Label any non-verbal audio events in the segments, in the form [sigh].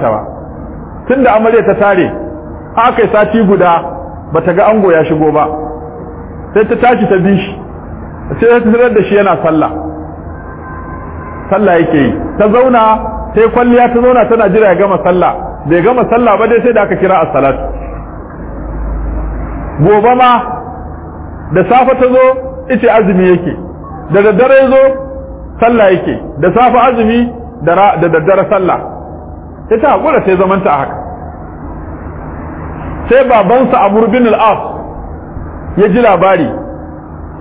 ta ba. Tunda amarya ta tare aka yi sati guda bata ga ango ya shigo ba. Sai ta tashi ta bi shi sai ta tarar da shi yana sallah. Sallah yake yi. Ta zauna sai kwalliya ta zauna tana jira ya gama sallah. Bai gama sallah ba dai sai da aka kira as-salatu gobe ma da safe ta zo ita azumi yake. Da daddare zo sallah yake. Da safe azumi da daddare sallah. Ita hakura sai zamanta a haka. Sai babansa Amr bin al-As ya ji labari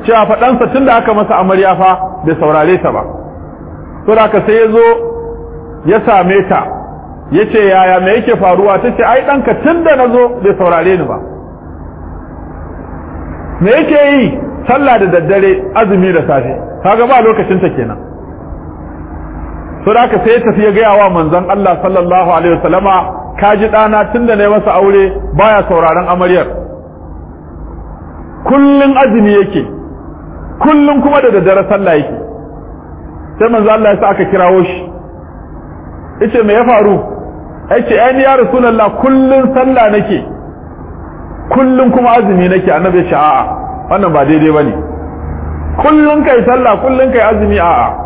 cewa faɗansa tun da aka masa amarya fa bai saurare ta ba. To da sai ya zo ya same ta ya ce yaya me yake faruwa? Ta ce ai ɗanka tun da na zo bai saurare ni ba. Me yake yi? Sallah da daddare azumi da safe. Kaga ba lokacin ta kenan. To da sai ya tafi ya gaya wa manzon Allah sallallahu alaihi wasallama kaji ɗana tun da na masa aure baya sauraron amaryar. Kullun azumi yake kullun kuma da daddare sallah yake. Sai manzo Allah ya sa aka kirawo shi. Yace me ya faru? Yace ai ya rasulullah kullun sallah nake kullun kuma azumi nake. Annabi ya ce a'a wannan ba daidai ba ne kullun kai sallah kullun kai azumi a'a.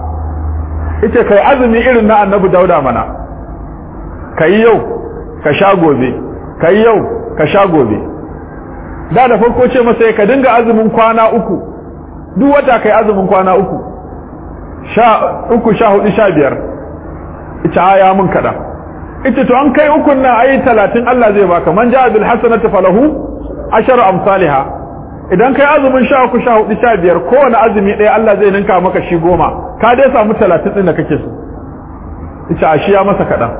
Ya ce kai azumi irin na annabi dauda mana. Kai yau ka sha gobe. Kai yau ka sha gobe. Da da farko ce masa ka dinga azumin kwana uku. Duk wata kai azumin kwana uku. Sha uku sha huɗu sha biyar. Ita aya mun kada. Ita to an kai ukun nan ayi talatin Allah zai baka. Man ja'a bil hasanati falahu asharu amsalha. Idan kai azumin sha uku sha huɗu sha biyar kowane azumi ɗaya Allah zai ninka maka shi goma. Ka dai samu talatin ɗin da kake so. Ita a shi ya masa kaɗan.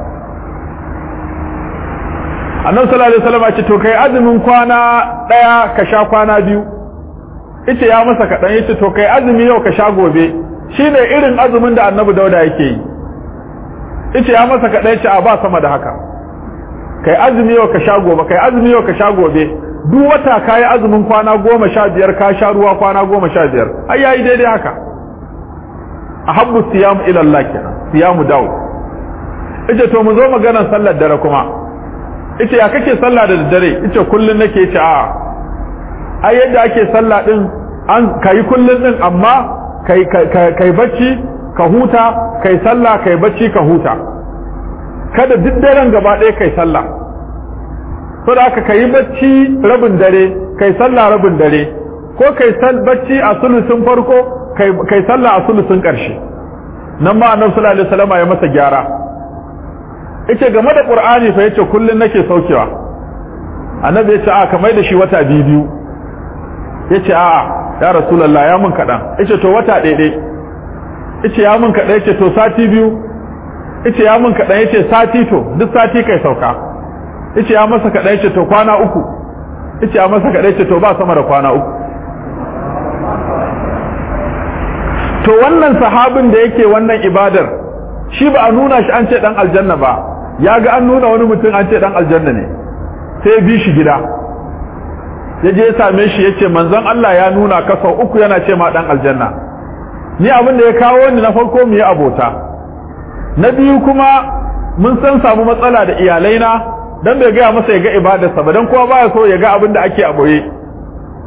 Annabi sallallahu alaihi wasallam ce to kai azumin kwana ɗaya ka sha kwana biyu. Ita ya masa kaɗan ya ce to kai azumi yau ka sha gobe. Shine irin azumin da annabi dauda yake yi. Ita ya masa kaɗan ya ce a ba sama da haka. Kai azumi yau ka sha gobe kai azumi yau ka sha gobe. Duk wata kayi azumin kwana goma sha biyar ka sha ruwa kwana goma sha biyar. Ai yayi daidai haka. Ahabbu siyamu ila Allah kenan siyamu dawo ita to mu zo maganar sallar dare kuma. Ita ya kake sallah da daddare? Ita kullun nake. Ce a ai yadda ake sallah din an kai kullun din amma kai kai bacci ka huta kai sallah kai bacci ka huta. Kada duk daren gaba ɗaya kai sallah. So da aka kai bacci rabin dare kai sallah rabin dare. Ko kai sal bacci a sulusun farko kai kai sallah a sulusun ƙarshe. Nan ma annabi sallallahu alaihi wasallam ya masa gyara. Yace game da qur'ani fa ya ce kullun nake saukewa. Annabi ya ce a kamar da shi wata biyu biyu. Yace a ya rasulullah ya mun kadan ya ce to wata ɗaya ya ce ya mun kadan ya ce to sati biyu. Yace ya mun kadan ya ce sati to duk sati kai sauka. Ya ce ya masa kadan ya ce to kwana uku. Yace ya masa kadan ya ce to ba sama da kwana uku. To wannan sahabin da yake wannan ibadar shi ba a nuna shi an ce dan aljanna ba. Ya ga an nuna wani mutum an ce dan aljanna ne. Sai bi shi gida. Ya je ya same shi ya ce manzon Allah ya nuna ka sau uku yana ce ma dan aljanna. Ni abin da ya kawo ni na farko mu yi abota. Na biyu kuma mun san samu matsala da iyalaina. Dan bai gaya masa ya ga ibadarsa ba dan kowa baya so ya ga abin da ake a ɓoye.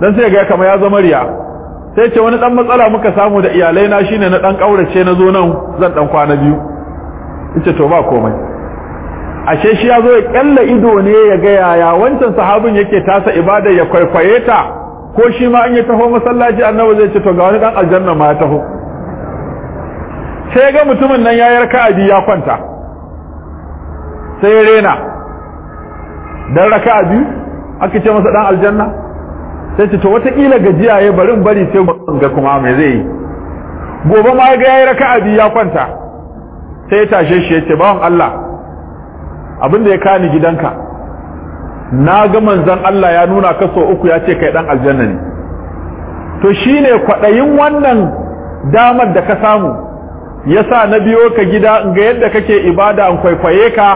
Dan sai ya ga kamar ya zama riya. Sai ce wani dan matsala muka samu da iyalaina shine na dan kaurace na zo nan zan dan kwana biyu. Yace to ba komai. Ashe shi ya zo ya kalla ido ne ya ga yaya wancan sahabin yake tasa ibada ya kwaikwaye ta ko shi ma an ya taho masallaci annabi zai ce to ga wani dan aljanna ma ya taho. Sai ga mutumin nan ya yarka abi ya kwanta. Sai rena. Dan raka'a biyu? Aka ce masa dan aljanna? Sai ce to wataƙila gajiya ya barin bari sai ga kuma me zai yi. Gobe ma ga yayi raka'a biyu ya kwanta. Sai ya tashe shi ya ce bawan Allah abin da ya kani gidanka na ga manzon Allah ya nuna ka so uku ya ce kai dan aljanna ne. To shine kwadayin wannan damar da ka samu yasa na biyo ka gida in ga yadda kake ibada an kwaikwaye ka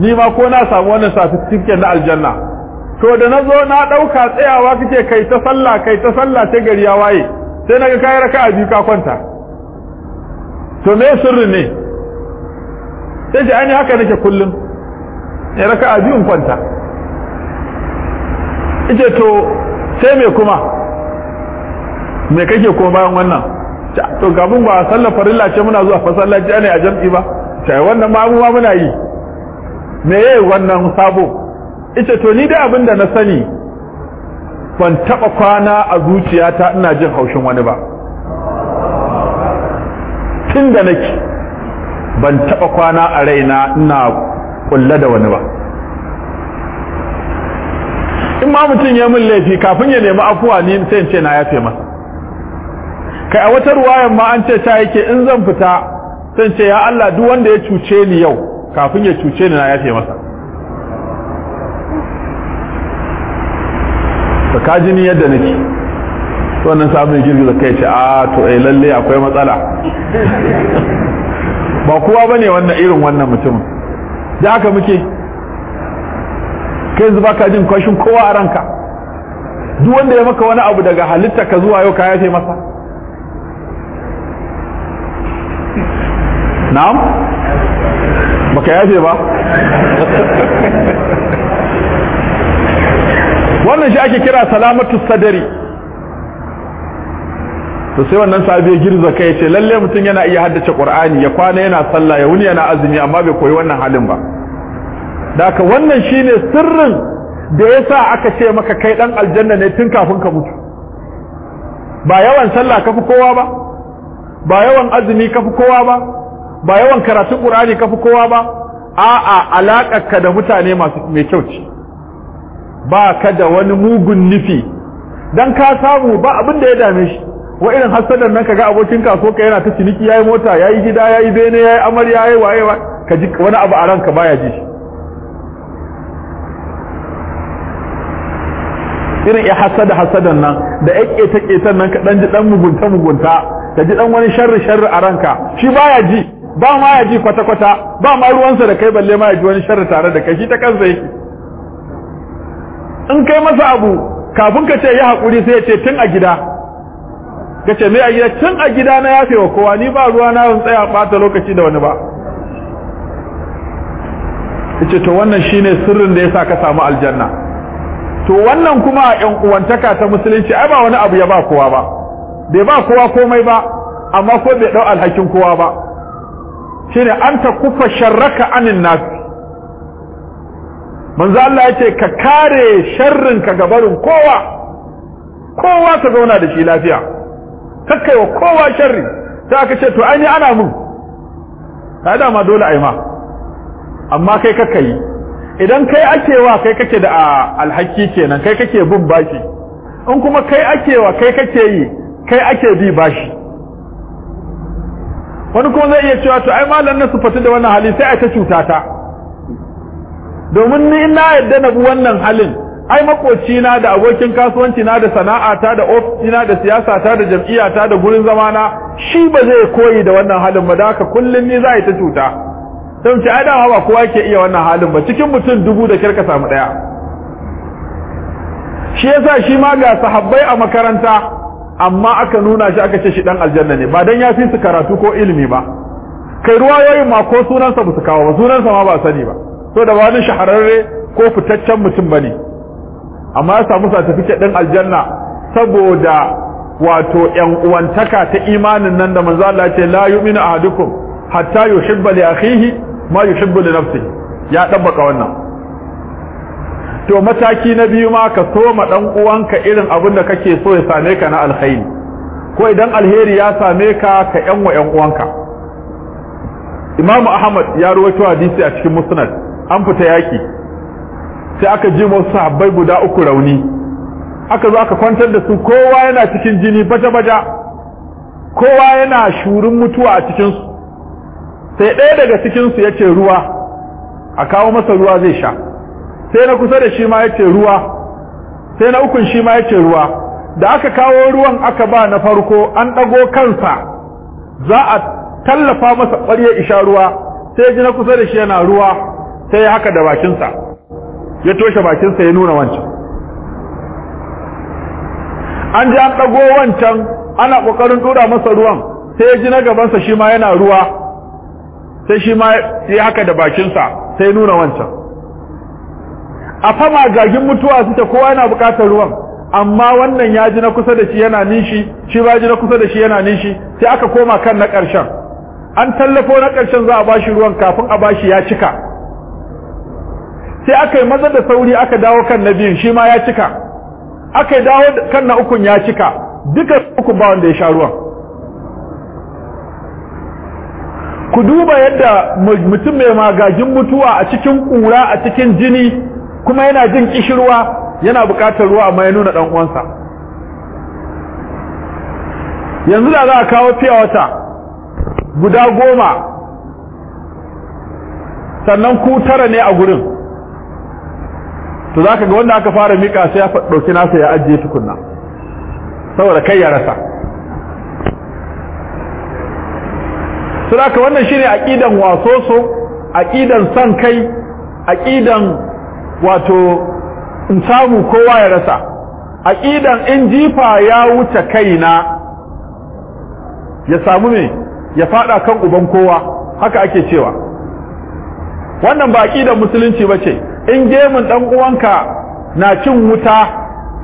ni ma ko na samu wannan certificate na aljanna. To da na zo na ɗauka tsayawa kake kai ta sallah kai ta sallah sai gari ya waye. Sai na ga kai raka'a biyu ka kwanta. To me sirri ne? Sai ji ani haka nake kullum. Ya raka a biyun kwanta. Ita to sai me kuma? Me kake kuma bayan wannan? To kafin ba sallar farilla ce muna zuwa fasallaci ne a jam'i ba. Sai wannan ma mu ma muna yi. Me yayi wannan sabo? Ita to ni dai abin da na sani ban taba kwana a zuciyata ina jin haushin wani ba. Tun da nake ban taba kwana a raina ina kulla da wani ba. In ma mutum ya min laifi kafin ya nemi afuwa ni sai ce na yafe masa. Kai a wata ruwayan ma an ce ta yake in zan fita sai ce ya Allah duk wanda ya cuce ni yau kafin ya cuce ni na yafe masa. Da ka ji ni yadda nake. Wannan sabon girgiza kai ce a to eh lalle akwai matsala. [laughs] Ba kowa ba ne wannan irin wannan mutumin. Da haka muke. Kai yanzu baka jin kwashin kowa a ranka. Duk wanda ya maka wani abu daga halitta ka zuwa yau ka yafe masa. Na'am? Baka yafe ba. Wannan shi ake kira salamatu sadari. To sai wannan sahabi ya girza kai ce lalle mutum yana iya haddace qur'ani ya kwana yana sallah ya wuni yana azumi amma bai koyi wannan halin ba. Daka wannan shine sirrin da yasa aka ce maka kai dan aljanna ne tun kafin ka mutu. Ba yawan sallah kafi kowa ba ba yawan azumi kafi kowa ba ba yawan karatun qur'ani kafi kowa ba? A'a alaƙarka da mutane masu mai kyau ce. Ba ka da wani mugun nufi. Dan ka samu ba abin da ya dame shi. Wa irin hasadan nan kaga abokin kaso ka yana ta ciniki yayi mota yayi gida yayi bene yayi amarya yayi waye wa ka ji wani abu a ranka baya ji shi. Irin ya hasada hasadan nan da ya keta ketan nan ka dan ji dan mugunta mugunta ka ji dan wani sharri sharri a ranka shi baya ji. Ba ma ya ji kwata kwata ba ma ruwansa da kai balle ma ya ji wani sharri tare da kai shi ta kansa yake. In kai masa abu kafin ka ce ya haƙuri sai ya ce tun a gida. Ka ce mai a gida? Tun a gida na yafe wa kowa ni ba ruwa na tsaya ɓata lokaci da wani ba. Ce to wannan shine sirrin da yasa ka samu aljanna. To wannan kuma a ƴan uwantaka ta musulunci ai ba wani abu ya ba kowa ba. Bai ba kowa komai ba amma ko bai ɗau alhakin kowa ba. Shine an ta kufa sharraka anin nasi manzo Allah ya ce ka kare sharrin ka gabarin kowa. Kowa ka zauna da shi lafiya. Kakkai wa kowa sharri. Sai aka ce to ai ana mun. Kai da ma dole ai ma. Amma kai kakkai. Idan kai ake wa kai kake da alhaki kenan kai kake bin bashi. In kuma kai ake wa kai kake yi kai ake bi bashi. Wani kuma zai iya cewa to ai malam na su fatu da wannan hali sai a ta cuta ta. Domin ni na yadda na bi wannan halin ai makoci na da abokin kasuwanci na da sana'ata da ofishi na da siyasa ta da jam'iyya ta da gurin zama na shi ba zai koyi da wannan halin ba da haka kullun ni za ta cuta. Sai ce ai dama ba kowa ke iya wannan halin ba cikin mutum dubu da kirka samu ɗaya shi yasa shi ma ga sahabbai a makaranta amma aka nuna shi aka ce shi dan aljanna ne ba dan ya fi su karatu ko ilimi ba. Kai ruwayoyin ma ko sunansa ba su kawo ba sunansa ma ba sani ba. So da wani shahararre ko fitaccen mutum ba ne. Amma ya samu certificate ɗin aljanna saboda wato ‘yan uwantaka ta imanin nan da manzo Allah ce la yu'minu ahadukum hatta yuhibba li akhihi ma yuhibbu li nafsihi. Ya dabbaka wannan. To mataki na biyu ma ka soma dan uwanka irin abin da kake so ya same ka na alkhairi. Ko idan alheri ya same ka ka yan wa yan uwanka. Imam Ahmad ya rawaito hadisi a cikin Musnad. An fita yaki sai aka ji wasu sahabbai guda uku rauni. Aka zo aka kwantar da su kowa yana cikin jini baja-baja. Kowa yana shurin mutuwa a cikinsu. Sai ɗaya daga cikinsu ya ce ruwa a kawo masa ruwa zai sha. Sai na kusa da shi ma ya ce ruwa sai na ukun shi ma ya ce ruwa. Da aka kawo ruwan aka ba na farko an ɗago kansa za a tallafa masa ƙwarya isha ruwa sai ji na kusa da shi yana ruwa sai haka da bakinsa. Ya toshe bakinsa ya nuna wancan. An ji an ɗago wancan ana ƙoƙarin ɗora masa ruwan sai ji na gabansa shi ma yana ruwa sai shi ma ya haka da bakinsa sai ya nuna wancan. A fama gagin mutuwa suke kowa yana buƙatar ruwan. Amma wannan ya ji na kusa da shi yana nishi shi ba ji na kusa da shi yana nishi sai aka koma kan na ƙarshen. An tallafo na ƙarshen za a bashi ruwan kafin a bashi ya cika. Sai aka yi maza da sauri aka dawo kan na biyun shi ma ya cika. Aka yi dawo kan na ukun ya cika. Duka uku ba wanda ya sha ruwan. Ku duba yadda mutum mai magagin mutuwa a cikin ƙura a cikin jini kuma yana jin kishirwa yana buƙatar ruwa amma ya nuna ɗan uwansa yanzu da za a kawo fiye wata guda goma sannan ku tara ne a gurin. To za ka ga wanda aka fara mika sai ya ɗauki nasa ya ajiye tukunna saboda kai ya rasa. Saboda wannan shine aqidan wasoso aqidan san kai aqidan wato in samu kowa ya rasa. Aqidan in jifa ya wuce kaina ya samu me? Ya fada kan uban kowa. Haka ake cewa. Wannan ba aqidan musulunci bace in gemun dan uwanka na cin wuta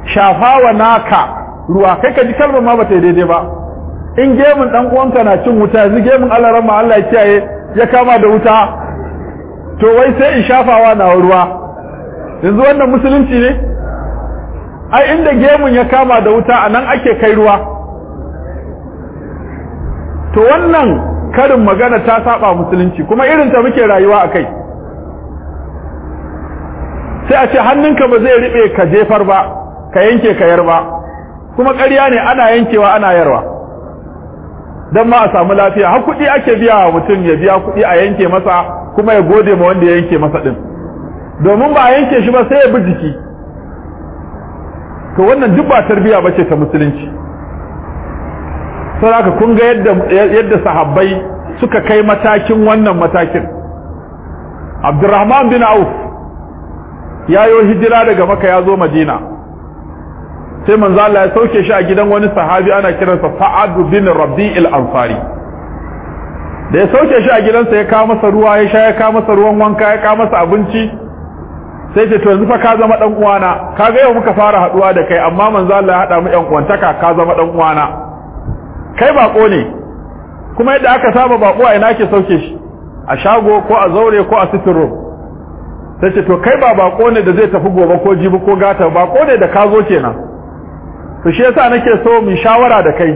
shafawa naka ruwa kai ka ji kalmar ma bata daidai ba. In gemun dan uwanka na cin wuta yanzu gemun Allah ramma Allah ya kiyaye ya kama da wuta to wai sai in shafawa na ruwa. Yanzu wannan musulunci ne? Ai inda gemun ya kama da wuta a nan ake kai ruwa. To wannan karin magana ta saba musulunci kuma irin ta muke rayuwa akai sai a ce hannunka ba zai riɓe ka jefar ba ka yanke ka yar ba. Kuma ƙarya ne ana yankewa ana yarwa. Don ma a samu lafiya. Har kuɗi ake biya wa mutum ya biya kuɗi a yanke masa kuma ya gode ma wanda ya yanke masa ɗin. Domin ba a yanke shi ba sai ya bi jiki. To wannan duk ba tarbiya bace ta musulunci. Saboda kun ga yadda sahabbai suka kai matakin wannan matakin. Abdurrahman bin Auf ya yo hijira daga Makka ya zo Madina. Sai manzo Allah ya sauke shi a gidan wani sahabi ana kiransa Sa'ad bin Rabi'il Ansari. Da ya sauke shi a gidansa ya kawo masa ruwa ya sha ya kawo masa ruwan wanka ya kawo masa abinci sai ce to yanzu fa ka zama dan uwana. Kaga yau muka fara haɗuwa da kai amma manzo Allah ya hada mu yan uwantaka ka zama dan uwana. Kai bako ne kuma yadda aka saba bako a ina ke sauke shi? A shago ko a zaure ko a sitiro sai ce to kai ba bako ne da zai tafi gobe ko jibi ko gata bako ne da ka zo kenan. To shi yasa nake so mu shawara da kai.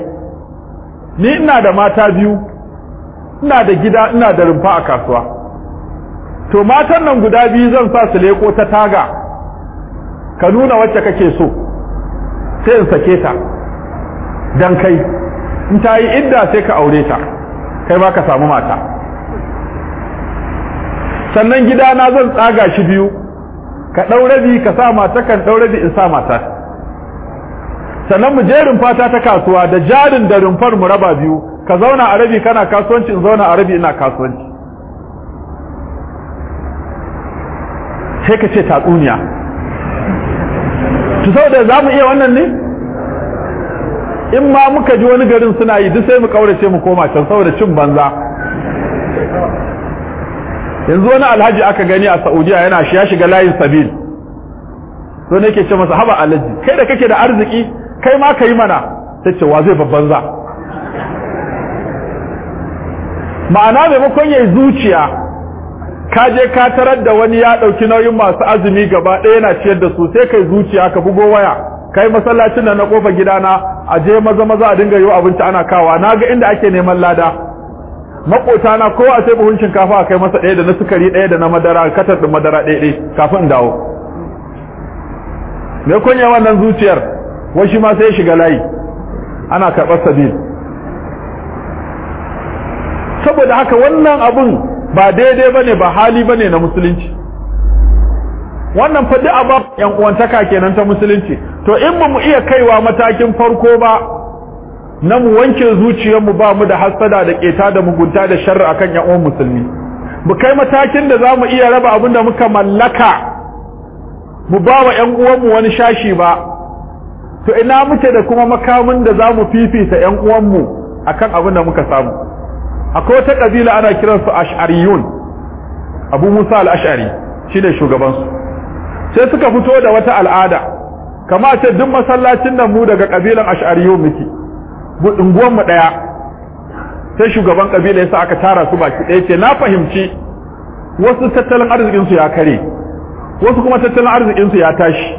Ni ina da mata biyu ina da gida ina da rumfa a kasuwa. To matan nan guda biyu zan sa su leko ta taga. Ka nuna wacce kake so sai in sake ta. Dan kai in ta yi idda sai ka aure ta kai ma ka samu mata. Sannan gidana zan tsaga shi biyu ka ɗau rabi ka sa mata kan ɗau rabi in sa mata. Sannan mu je rumfata ta kasuwa da jarin da rumfar mu raba biyu ka zauna a rabi kana kasuwanci in zauna a rabi ina kasuwanci. Sai ka ce tatsuniya. To saboda za mu iya wannan ne? In ma muka ji wani garin suna yi duk sai mu kaurace mu koma can saboda cin banza. Yanzu wani alhaji aka gani a saudiya yana ya shiga layin sabil. To ne ke ce masa haba alhaji kai da kake da arziki kai ma ka yi mana. Ta ce wa zai babban za ma'ana maimakon yayi zuciya ka je ka tarar da wani ya ɗauki nauyin masu azumi gaba ɗaya yana ciyar da su sai kai zuciya ka bugo waya kai masallacin nan na ƙofa gidana a je maza maza a dinga yi abinci ana kawa. Na ga inda ake neman lada. Makota na kowa sai buhun shinkafa a kai masa ɗaya da na sukari ɗaya da na madara katar ɗin madara ɗaya ɗaya kafin dawo. Me kunya wannan zuciyar? Wai ma sai shiga layi. Ana karɓar sabil. Saboda haka wannan abun ba daidai ba ne ba hali ba ne na musulunci. Wannan fa duk abab yan uwantaka kenan ta musulunci. To in mu iya kaiwa matakin farko ba na mu wanke zuciyarmu ba mu da hasada da keta da mugunta da sharri akan yan uwan musulmi. Mu kai matakin da za mu iya raba abin da muka mallaka mu ba wa yan uwanmu wani shashi ba. To ina muke da kuma makamin da za mu fifita yan uwanmu akan abin da muka samu? Akwai wata kabila ana kiransu ash'ariyun. Abu musa al-ash'ari shine shugabansu. Sai suka fito da wata al'ada. Kama ce duk masallacin nan mu daga kabilan ash'ariyu muke. Unguwan mu ɗaya sai shugaban kabila yasa aka tara su baki ɗaya ce na fahimci wasu tattalin arzikin su ya kare wasu kuma tattalin arzikin su ya tashi.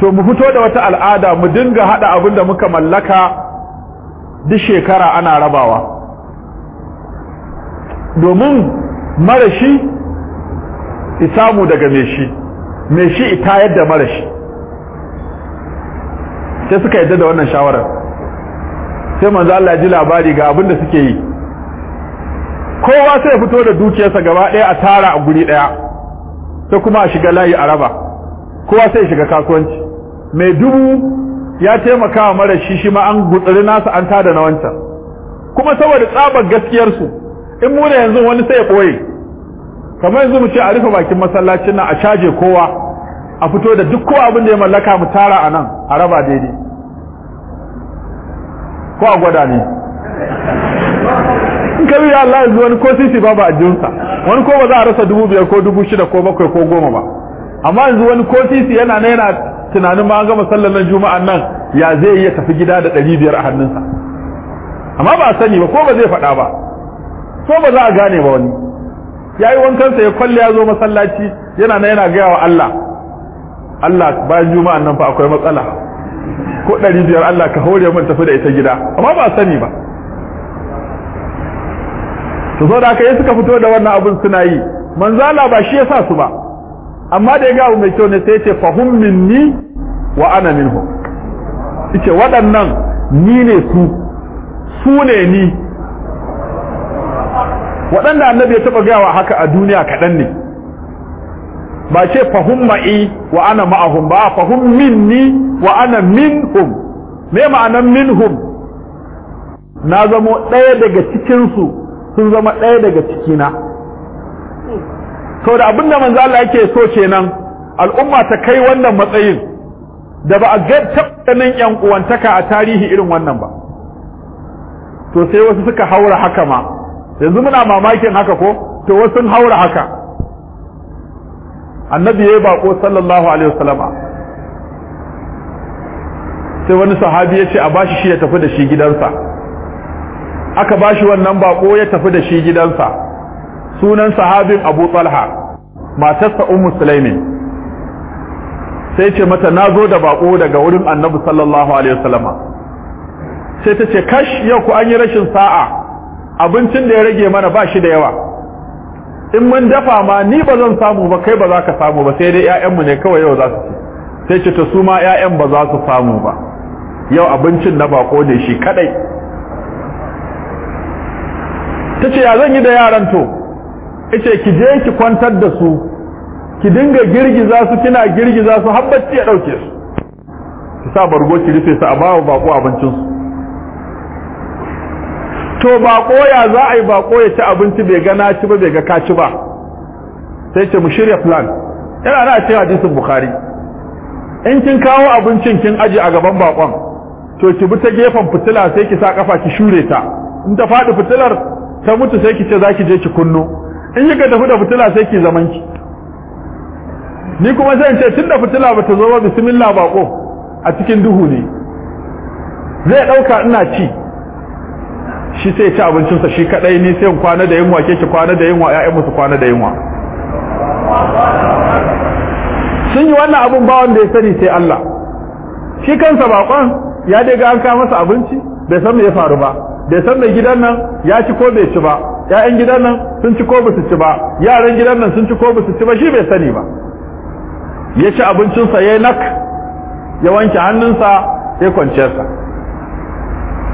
To mu fito da wata al'ada mu dinga hada abin da muka mallaka duk shekara ana rabawa. Domin marashi isamu daga mai shi mai shi ita yadda marashi. Sai suka yadda da wannan shawarar. Sai manzo Allah ji labari ga abin da suke yi. Kowa sai ya fito da dukiyarsa gaba ɗaya a tara a guri ɗaya. Sai kuma a shiga layi a raba. Kowa sai ya shiga kasuwanci. Mai dubu ya taimaka wa mara shi shi ma an gutsuri nasa an tada na wancan. Kuma saboda tsabar gaskiyarsu in mu yanzu wani sai ya ɓoye. Kamar yanzu mu ce a rufe bakin masallacin nan a caje kowa a fito da duk kowa abin da ya mallaka mu tara a nan a raba daidai. Ko a gwada ne? In ka biya Allah yanzu wani ko sisi babu a jinsa wani ko ba za a rasa dubu biyar ko dubu shida ko bakwai ko goma ba. Amma yanzu wani ko sisi yana na yana tunanin ma an gama sallar nan juma'an nan ya zai iya tafi gida da ɗari biyar a hannunsa. Amma ba a sani ba ko ba zai faɗa ba. Ko ba za a gane ba wani. Ya yi wankansa ya kwalle ya zo masallaci yana na yana gaya wa Allah. Allah bayan juma'an nan fa akwai matsala. Ko ɗari biyar Allah ka hore mun tafi da ita gida. Amma ba sani ba. To so da aka yi suka fito da wannan abin suna yi. Manzala ba shi ya sa su ba. Amma da ya ga mai kyau ne sai ce fahum minni wa ana minhum. Yace waɗannan ni ne su. Su ne ni. Waɗanda annabi ya taɓa gawa haka a duniya kaɗan ne. Ba ce fahum ma'i wa ana ma'ahum ba fahum minni wa ana minhum. Me ma'anan minhum? Na zamo ɗaya daga cikinsu sun zama ɗaya daga cikina. To da abin da manzo Allah yake so kenan al'umma ta kai wannan matsayin da ba a ga tabbanin yan uwantaka a tarihi irin wannan ba. To sai wasu suka haura haka ma. Yanzu muna mamakin haka ko? To wasu haura haka. Annabi yayi bako sallallahu alaihi wasallama. Sai wani sahabi ya ce a bashi shi ya tafi da shi gidansa. Aka bashi wannan bako ya tafi da shi gidansa. Sunan sahabin Abu Talha matarsa Ummu Sulaimin sai ce mata na zo da bako daga wurin Annabi sallallahu alaihi wasallama. Sai ta ce kash yau ku an yi rashin sa'a. Abincin da ya rage mana ba shi da yawa. In mun dafa ma ni ba zan samu ba kai ba za ka samu ba sai dai ƴaƴanmu ne kawai yau za su ci. Sai ce ta su ma ƴaƴan ba za su samu ba. Yau abincin na bako ne shi kadai ta ce ya zan yi da yaran to? Ita ki je ki kwantar da su ki dinga girgiza su kina girgiza su har bacci ya ɗauke su. Ki sa bargo ki rufe su a bawa bako abincin su to bako ya za a yi bako ya ci abinci bai ga na ci ba bai ga ka ci ba? Sai ce mu shirya plan. Yana na cikin hadisin bukhari. In kin kawo abincin kin aji a gaban bakon to ki bi ta gefen fitila sai ki sa kafa ki shure ta. In ta faɗi fitilar ta mutu sai ki ce za ki je ki kunno. In kika tafi da fitila sai ki zaman ki. Ni kuma in ce tun da fitila bata zo ba bismillah bako a cikin duhu ne. Zai ɗauka ina ci. Shi sai ci abincinsa shi kadai ni sai kwana da yunwa ke ki kwana da yunwa ƴaƴan su kwana da yunwa. Sun yi wannan abun ba wanda ya sani sai Allah. Shi kansa bakon ya dai ga an kawo masa abinci bai san me ya faru ba bai san mai gidan nan ya ci ko bai ci ba ƴaƴan gidan nan sun ci ko ba su ci ba yaran gidan nan sun ci ko ba su ci ba shi bai sani ba. Ya ci abincinsa ya nak ya wanke hannunsa ya kwanciyarsa.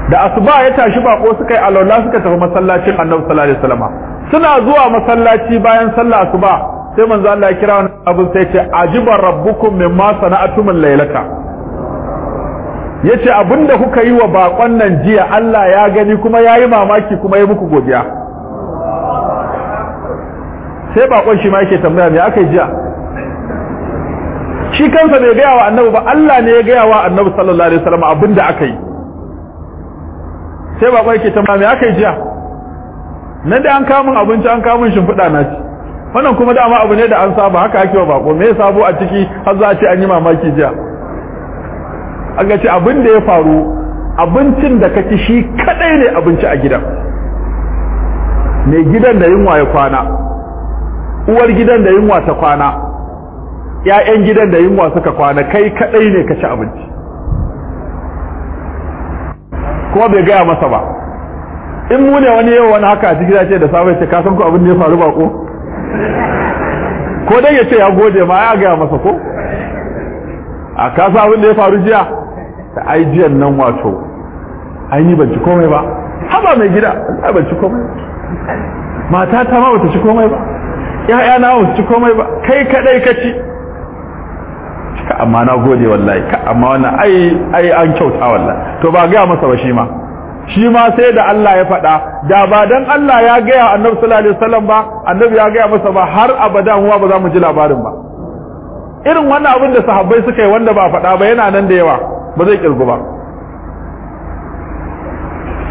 Da asuba ya tashi bako suka yi alwala suka tafi masallacin annabi sallallahu alaihi wasallam suna zuwa masallaci bayan sallah asuba sai manzo Allah ya kira wannan abin sai ce ajiban rabbukum mimma sana'atum laylata ya ce abin da kuka yi wa bakon nan jiya Allah ya gani kuma yayi mamaki kuma ya muku godiya. Sai bakon shi ma yake tambaya me aka yi jiya? Shi kansa bai gaya wa annabi ba Allah ne ya gaya wa annabi sallallahu alaihi wasallam abin da aka yi. Sai bakon yake tambaya me aka yi jiya. Na da an kawo min abinci an kawo min shimfiɗa na ci. Wannan kuma dama abu ne da an saba haka ake wa bako me sabo a ciki? Har za a ce an yi mamaki jiya. An ga ce abin da ya faru abincin da ka ci shi kadai ne abinci a gidan. Mai gidan da yunwa ya kwana uwar gidan da yunwa ta kwana ƴaƴan gidan da yunwa suka kwana kai kadai ne ka ci abinci. Kuma bai gaya masa ba. In mu ne wani yau wani haka a cikin ce da safe ce ka san ko abin da ya faru bako ko dan ya ce ya gode ma ya gaya masa ko? A ka san abin da ya faru jiya? Ta ai jiyan nan wato ai ni ban ci komai ba. Haba mai gida ai ban ci komai. Mata ta ma bata ci komai ba ya'ya na ba ci komai ba kai kadai ka ci. Ka amma na gode wallahi. Ka amma wannan ai ai an kyauta wallahi. To ba ga masa ba shi ma. Shi ma sai da Allah ya faɗa. Da ba dan Allah ya gaya annabi sallallahu alaihi wasallam ba annabi ya gaya masa ba har abada mu ba za mu ji labarin ba. Irin wannan abin da sahabbai suka yi wanda ba faɗa ba yana nan da yawa ba zai kirgu ba.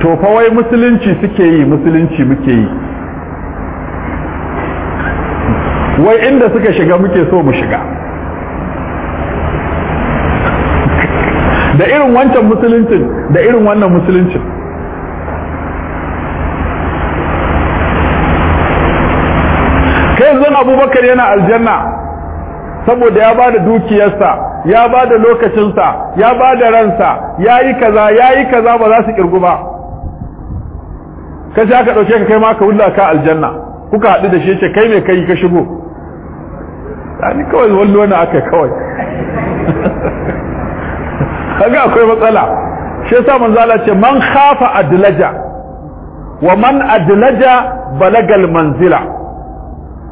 To fa wai musulunci suke yi musulunci muke yi. Wai inda suka shiga muke so mu shiga. Da irin wancan musuluncin da irin wannan musuluncin. Kai yanzu abubakar yana aljanna saboda ya ba da dukiyarsa ya ba da lokacinsa ya ba da ransa ya yi kaza ya yi kaza ba za su kirgu ba. Kashi aka ɗauke ka kai ma ka wulla ka aljanna. Kuka haɗu da shi ce kai mai kai ka shigo? Ni kawai wallo wani aka kawai. [laughs] kaga akwai matsala. Shi yasa manzo Allah ce man khafa adlaja wa man adlaja balagal manzila.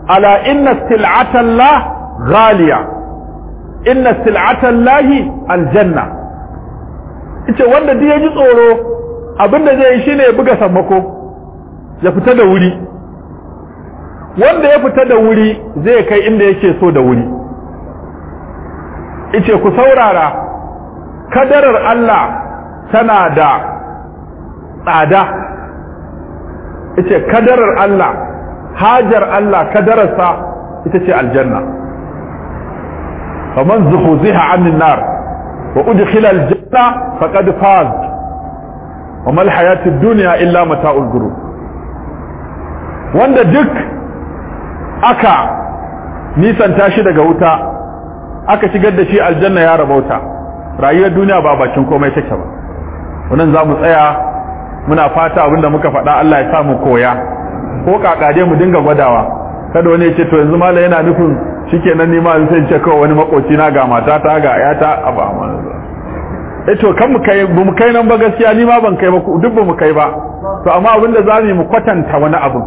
Ala inna sil'ata Allah ghaliya. Inna sil'ata Allah aljanna. Ita wanda duk ya ji tsoro abin da zai yi shine ya buga sammako ya fita da wuri. Wanda ya fita da wuri zai kai inda yake so da wuri. Ice ku saurara kadarar Allah tana da tsada. Ice kadarar Allah hajar Allah kadararsa ita ce aljanna. Faman zuhuziha anin nar wa udkhila aljanna faqad faz. Wa mal hayatud dunya illa mata'ul ghurur. Wanda duk aka nisanta shi daga wuta aka shigar da shi aljanna ya rabauta. Rayuwar duniya ba bakin komai take ba. Wannan za mu tsaya muna fata abin da muka faɗa Allah ya sa mu koya. Ko kakade mu dinga gwadawa. Kada wani ya ce to yanzu malam yana nufin shikenan ni ma sai ce kawai wani makoci na ga matata ga yata a ba eh to kan mu kai bu mu kai nan ba gaskiya ni ma ban kai ba duk ba mu kai ba. To amma abin da za mu kwatanta wani abu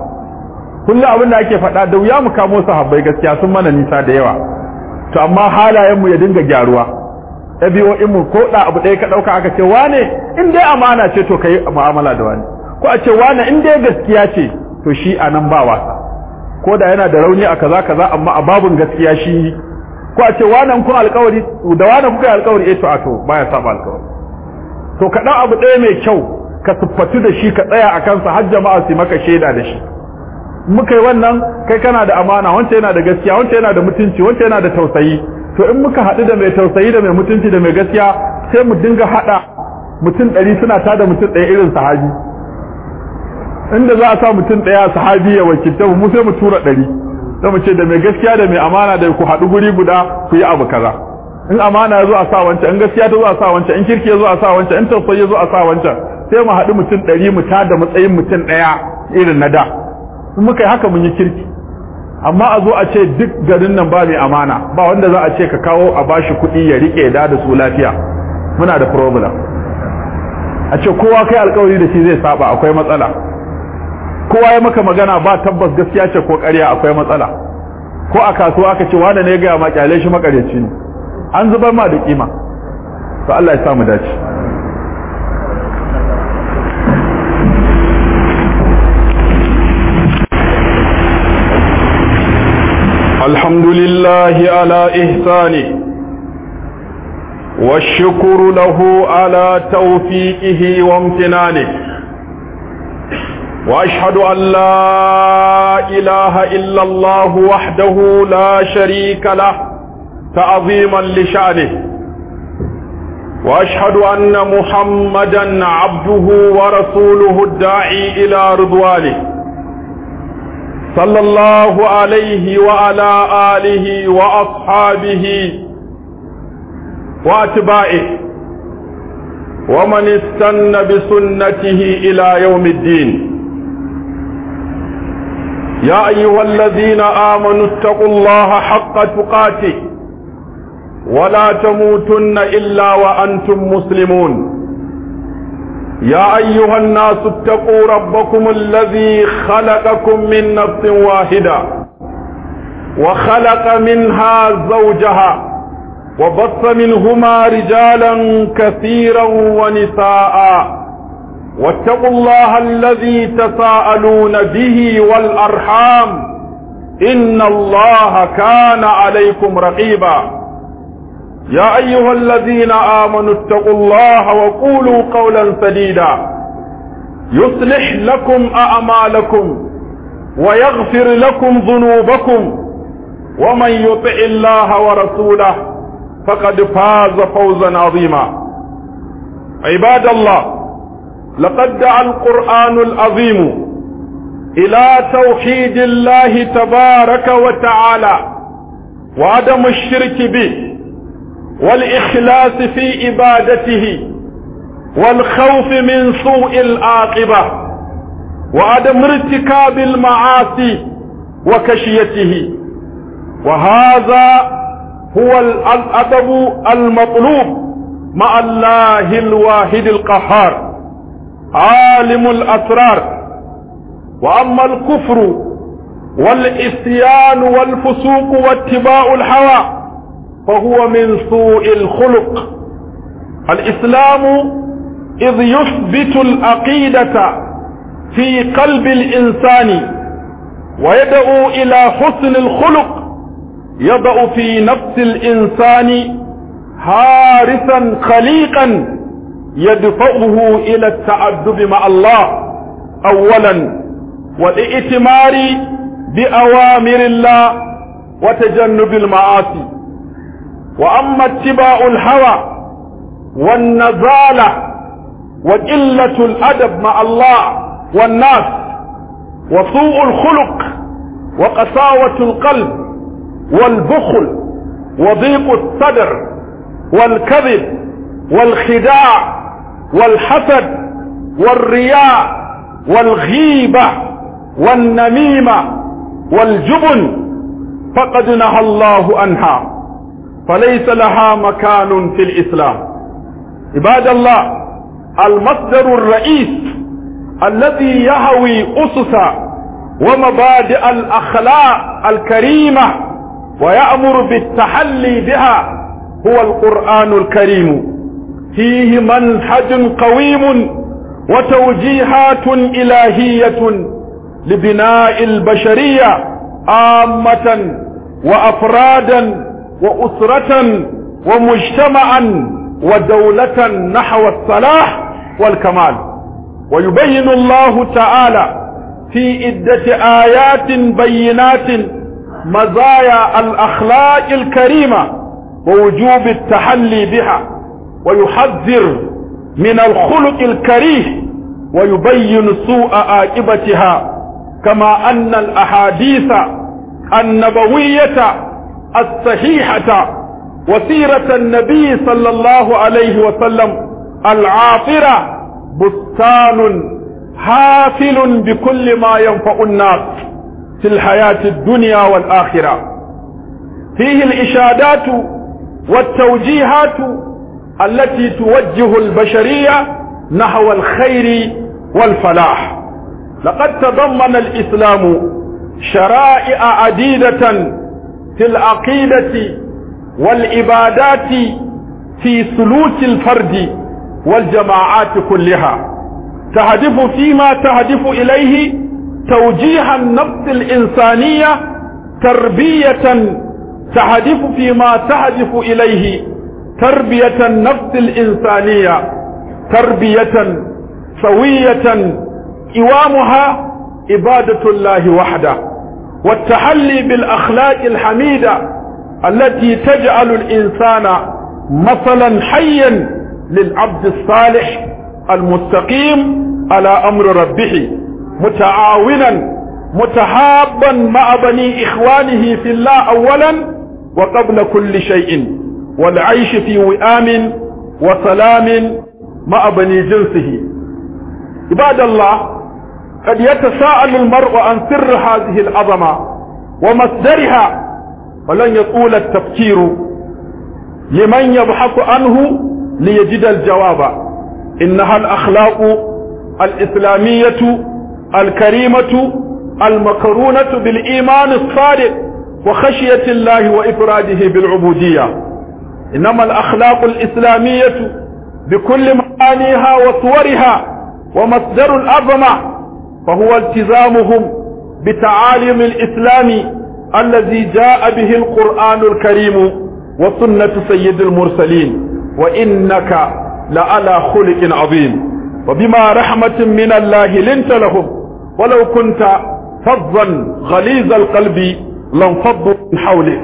kullum abin da ake faɗa da wuya mu kamo sahabbai gaskiya sun mana nisa da yawa. To amma halayen mu ya dinga gyaruwa. Ɗabi'o'in mu ko da abu ɗaya ka ɗauka aka ce wane in dai amana ce to kai mu'amala da wani. Ko a ce wane in dai gaskiya ce to shi a nan ba wasa. Ko da yana da rauni a kaza kaza amma a babun gaskiya shi ko a ce wane kun alƙawari da wane kuka alƙawari eh to a to baya saba alƙawari. To ka ɗan abu ɗaya mai kyau ka siffatu da shi ka tsaya a kansa har jama'a su maka shaida da shi. Muka yi wannan kai kana da amana wancan yana da gaskiya wancan yana da mutunci wancan yana da tausayi. To in muka haɗu da mai tausayi da mai mutunci da mai gaskiya sai mu dinga haɗa mutum ɗari suna tada mutum ɗaya irin sahabi. Inda za a sa mutum ɗaya sahabi ya wakilta mu sai mu tura ɗari. Sai mu ce da mai gaskiya da mai amana da ku haɗu guri guda ku yi abu kaza. In amana ya zo a sa wancan in gaskiya ta zo a sa wancan in kirki ya zo a sa wancan in tausayi ya zo a sa wancan sai mu haɗu mutum ɗari mu tada matsayin mutum ɗaya irin na da. In muka yi haka mun yi kirki. Amma a zo a ce duk garin nan ba mai amana ba wanda za a ce ka kawo a bashi kuɗi ya riƙe da da su lafiya. Muna da problem. A ce kowa kai alkawari da shi zai saba akwai matsala. Kowa ya maka magana ba tabbas gaskiya ce ko ƙarya akwai matsala. Ko a kasuwa aka ce wanda ne ya gaya ma ƙyale shi makareci ne. An zubar ma da kima to Allah ya sa mu dace. الحمد لله على إحسانه والشكر له على توفيقه وامتنانه وأشهد أن لا إله إلا الله وحده لا شريك له تعظيما لشأنه وأشهد أن محمدا عبده ورسوله الداعي إلى رضوانه صلى الله عليه وعلى اله واصحابه واتباعه ومن استن بسنته الى يوم الدين يا ايها الذين امنوا اتقوا الله حق تقاته ولا تموتن الا وانتم مسلمون يا أيها الناس اتقوا ربكم الذي خلقكم من نفس واحدة وخلق منها زوجها وبث منهما رجالا كثيرا ونساء واتقوا الله الذي تساءلون به والأرحام إن الله كان عليكم رقيبا يا أيها الذين آمنوا اتقوا الله وقولوا قولا سديدا. يصلح لكم أعمالكم ويغفر لكم ذنوبكم. ومن يطع الله ورسوله فقد فاز فوزا عظيما. عباد الله لقد دعا القرآن العظيم إلى توحيد الله تبارك وتعالى وعدم الشرك به. والإخلاص في عبادته والخوف من سوء العاقبة وعدم ارتكاب المعاصي وكشيته. وهذا هو الأدب المطلوب مع الله الواحد القهار عالم الأسرار. وأما الكفر والعصيان والفسوق واتباع الهوى فهو من سوء الخلق. الإسلام إذ يثبت العقيدة في قلب الإنسان ويدعو إلى حسن الخلق يضع في نفس الإنسان هارسا خليقا يدفعه إلى التعدب مع الله اولا والإئتمار بأوامر الله وتجنب المعاصي. وأما اتباع الهوى والنزالة وقله الأدب مع الله والناس وسوء الخلق وقساوة القلب والبخل وضيق الصدر والكذب والخداع والحسد والرياء والغيبة والنميمة والجبن فقد نهى الله عنها. فليس لها مكان في الإسلام. عباد الله المصدر الرئيس الذي يهوي أسس ومبادئ الأخلاق الكريمة ويأمر بالتحلي بها هو القرآن الكريم. فيه منهج قويم وتوجيهات إلهية لبناء البشرية عامة وأفرادا وأسرة ومجتمعا ودولة نحو الصلاح والكمال. ويبين الله تعالى في عدة آيات بينات مزايا الأخلاق الكريمة ووجوب التحلي بها. ويحذر من الخلق الكريه ويبين سوء عاقبتها كما أن الأحاديث النبوية الصحيحة وسيرة النبي صلى الله عليه وسلم العاطرة بستان حافل بكل ما ينفع الناس في الحياة الدنيا والآخرة. فيه الإشادات والتوجيهات التي توجه البشرية نحو الخير والفلاح. لقد تضمن الإسلام شرائع عديدة في العقيدة والعبادات في سلوك الفرد والجماعات كلها. تهدف فيما تهدف إليه توجيه النفس الإنسانية تربية تهدف فيما تهدف إليه تربية النفس الإنسانية. تربية سوية قوامها عبادة الله وحده. والتحلي بالأخلاق الحميدة التي تجعل الإنسان مثلا حيا للعبد الصالح المستقيم على أمر ربه متعاونا متحابا مع بني إخوانه في الله أولا وقبل كل شيء والعيش في وئام وسلام مع بني جنسه. عباد الله قد يتساءل المرء عن سر هذه العظمة ومصدرها ولن يطول التفكير لمن يبحث عنه ليجد الجواب. إنها الأخلاق الإسلامية الكريمة المقرونة بالإيمان الصادق وخشية الله وإفراده بالعبودية. إنما الأخلاق الإسلامية بكل معانيها وصورها ومصدر العظمة فهو التزامهم بتعاليم الإسلام الذي جاء به القرآن الكريم وسنة سيد المرسلين. وإنك لعلى خلق عظيم. وبما رحمة من الله لنت لهم. ولو كنت فظا غليظ القلب لانفضوا من حولك.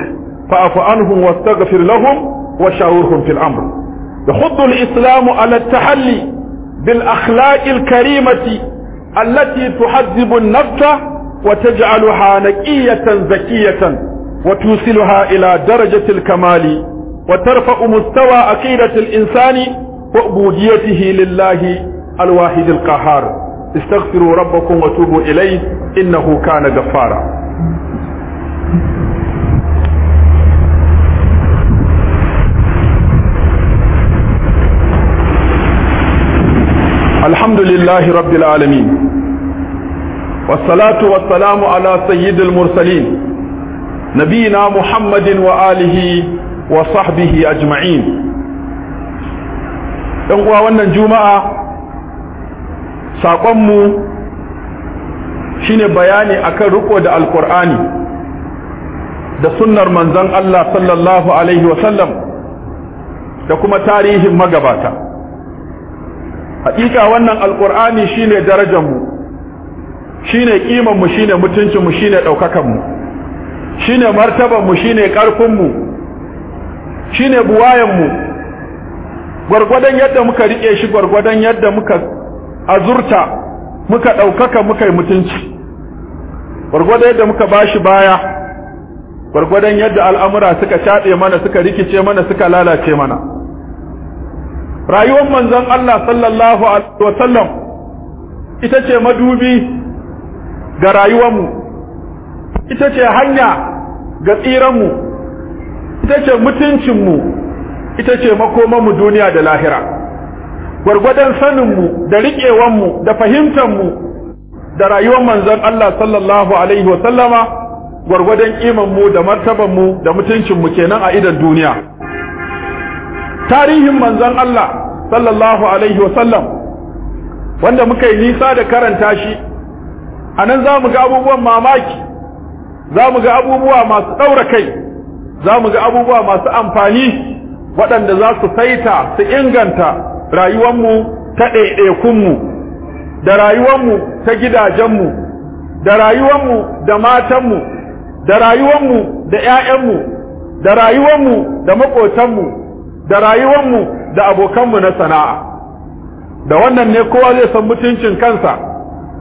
فاعف عنهم واستغفر لهم وشاورهم في الأمر. يحض الإسلام على التحلي بالأخلاق الكريمة التي تحذب النفس وتجعلها نقية زكية وتوصلها إلى درجة الكمال وترفع مستوى عقيدة الإنسان وعبوديته لله الواحد القهار. استغفروا ربكم وتوبوا إليه إنه كان غفارا. الحمد لله رب العالمين والصلاة والسلام على سيد المرسلين نبينا محمد وآله وصحبه أجمعين ɗan uwa wannan juma'a saƙonmu shine bayani akan riko da alƙur'ani da sunnar manzon Allah sallallahu alaihi wasallam da kuma tarihin magabata Haƙiƙa wannan alƙur'ani shine darajarmu shine ƙimanmu shine mutuncinmu shine ɗaukakanmu shine martabanmu shine ƙarfinmu shine buwayenmu gwargwadon yadda muka riƙe shi gwargwadon yadda muka azurta muka ɗaukaka muka yi mutunci. Gwargwadon yadda muka bashi baya gwargwadon yadda al'amura suka shaɗe mana suka rikice mana suka lalace mana. Rayuwar manzon Allah sallallahu alaihi wasallam ita ce madubi ga rayuwarmu ita ce hanya ga tsiranmu ita ce mutuncinmu ita ce makomanmu duniya da lahira. Gwargwadon saninmu da riƙewanmu da fahimtanmu da rayuwar manzon Allah sallallahu alaihi wasallama gwargwadon ƙimanmu da martabanmu da mutuncinmu kenan a idan duniya. Tarihin manzon Allah sallallahu alaihi wasallam wanda muka yi nisa da karanta shi a nan za mu ga abubuwan mamaki za mu ga abubuwa masu ɗaura kai za mu ga abubuwa masu amfani waɗanda za su saita su inganta rayuwanmu ta ɗaiɗaikunmu da rayuwanmu ta gidajenmu da rayuwanmu da matanmu da rayuwanmu da ‘ya'yanmu da rayuwanmu da maƙotanmu da rayuwanmu da abokanmu na sana'a. Da wannan ne kowa zai san mutuncin kansa.